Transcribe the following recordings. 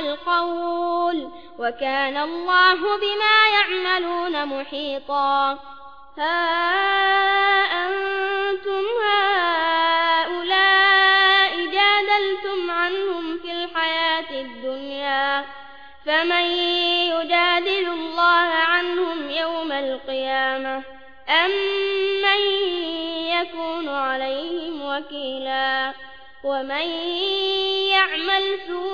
القول وكان الله بما يعملون محيطا ها أنتم هؤلاء جادلتم عنهم في الحياة الدنيا فمن يجادل الله عنهم يوم القيامة أم من يكون عليهم وكيلا ومن يعمل سوءا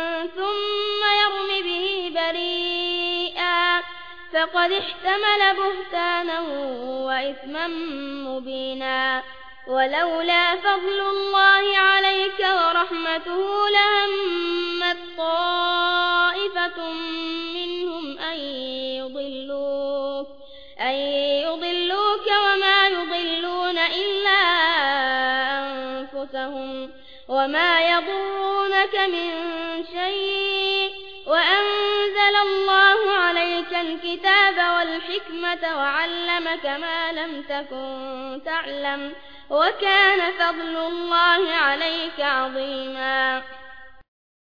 فقد احتمل بهتانا وإثما مبينا. ولولا فضل الله عليك ورحمته لهمت طائفة منهم أن يضلوك, أن يضلوك وما يضلون إلا أنفسهم وما يضرونك من شيء الله عليك الكتاب والحكمة وعلمك ما لم تكن تعلم وكان فضل الله عليك عظيما